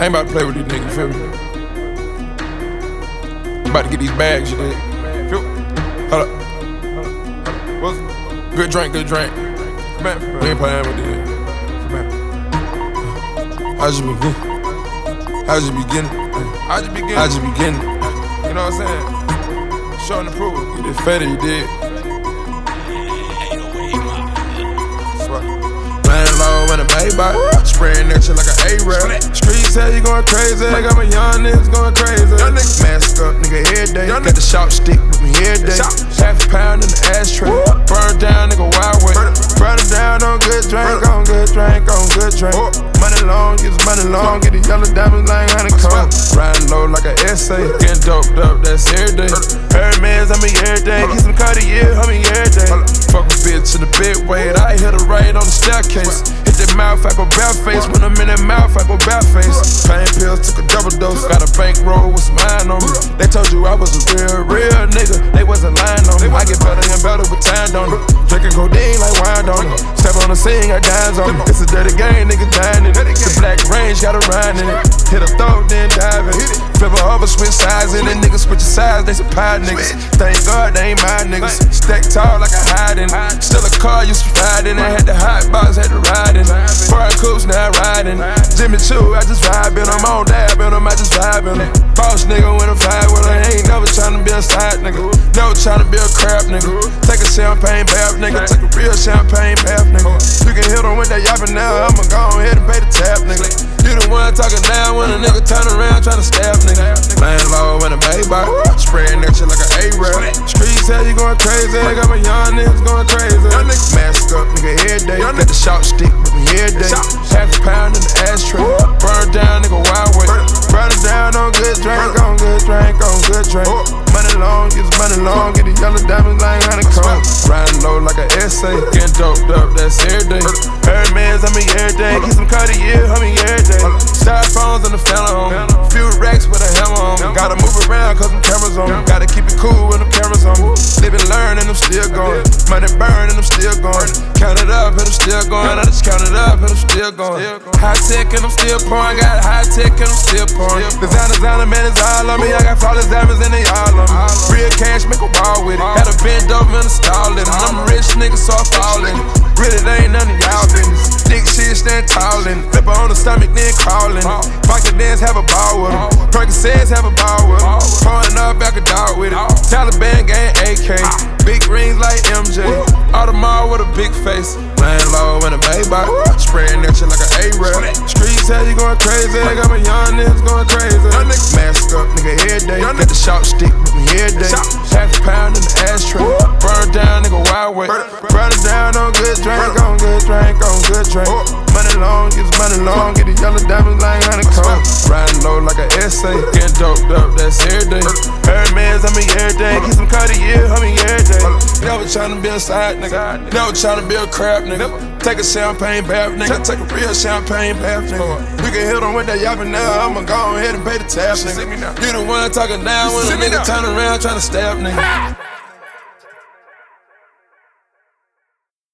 I ain't about to play with these niggas, feel me? About to get these bags, you dig? Feel Hold up. What's good drink, good drink. Come back, we ain't playing with this. Come back. I just begin. I just begin. I just begin. I just begin. You know what I'm saying? Showing the proof. Get it fed, you did. Playing low in a Maybach, spraying that shit like an A-rap. Streets say you going crazy, I got my young niggas going crazy. Mask up, nigga, every day. Got the sharp stick with me every day. Half a pound in the ashtray. Burn down, nigga, wild way. Burn it down on good drink, on good drink, on good drink. Money long, use money long, get the yellow diamonds like honeycomb. Riding low like an essay, getting doped up, that's every day. Hermes, I'm me every day. Keep some Cartier, homie, every day. Fuck a bitch in the bed, wait, I hit her right on the staircase. That mouth, I go bare face. When I'm in that mouth, I go bare face. Pain pills, took a double dose. Got a bankroll with some iron on me. They told you I was a real, real nigga. They wasn't lying on me. I get better and better with time, don't it? Drinking codeine like wine, don't it? Step on the scene, got dimes on me. It's a dirty game, nigga dying in it. The black range got a rhyme in it. Hit a throat, then dive in it. Flip her over, switch sides and it. Niggas switch sides, they pie niggas. Thank God they ain't my niggas. Stack tall like a hiding. Still a car, used to ride in it. Had the hot box, had to ride in. Foreign coops, now riding. Jimmy Choo, I just vibing. I'm on dab in them, I just vibing. Boss nigga when I vibe with her. Ain't never tryna be a side nigga. Never tryna be a crap nigga. Take a champagne bath, nigga. Take a real champagne bath, nigga. You can hit them with that yapping now. I'ma talking down when a nigga turn around tryna stab, nigga. Laying low in a Maybach, spraying that shit like an A-rap. Streets say you going crazy, got my young niggas going crazy. Mask up, nigga, every day. Got the sharp stick with me every day. Half a pound in the ashtray. Burn down, nigga, wild way. Burn it down on good drink, on good drink, on good drink. Money long, get the money long, get the yellow diamonds like honeycomb. Riding low like an essay, getting doped up, that's every day. Hermes, I'm day. Keep some Cartier, homie, every day. Styrofoams in the phantom. Few racks with a hammer on. Gotta move around cause them cameras on. Gotta keep it cool when them cameras on. Live and learn and I'm still going. Money burn and I'm still going. Count it up and I'm still going. I just count it up and I'm still going. High tech and I'm still pouring. Got high tech and I'm still pouring. Designer, designer, man, it's all on me. I got flawless diamonds and they all on me. Real cash, make a ball with it. Had a bend over and install it. And I'm a rich nigga, so I fall in it. Really, they ain't none of y'all business. Dick shit, stand tall in it. Flip her on the stomach, then crawling. The dance, have a ball with him. Percocets, have a ball with him. Pouring up, back a dog with it. Taliban gang, AK. Big rings like MJ. Audemars with a big face. Laying low in a Maybach. Spraying that shit like an A-rap. Streets say you going crazy. Got my young niggas going crazy. Mask up, nigga, every day. Got the sharp stick with me every day. Half a pound in the ashtray. Burn down, nigga, wild way. Burn it down on good drink, on good drink, drink. Money long, get money long, get the yellow diamonds like honeycomb. Riding low like an essay, getting doped up, that's every day. Hermes, I'm me every day. Keep some Cartier, homie, every day. Never tryna be a side nigga, never tryna be a crap nigga. Take a champagne bath, nigga. Take a real champagne bath, nigga. We can hit on with that yapping now. I'ma go ahead and pay the tab, nigga. You the one talking down when a nigga turn around tryna stab, nigga.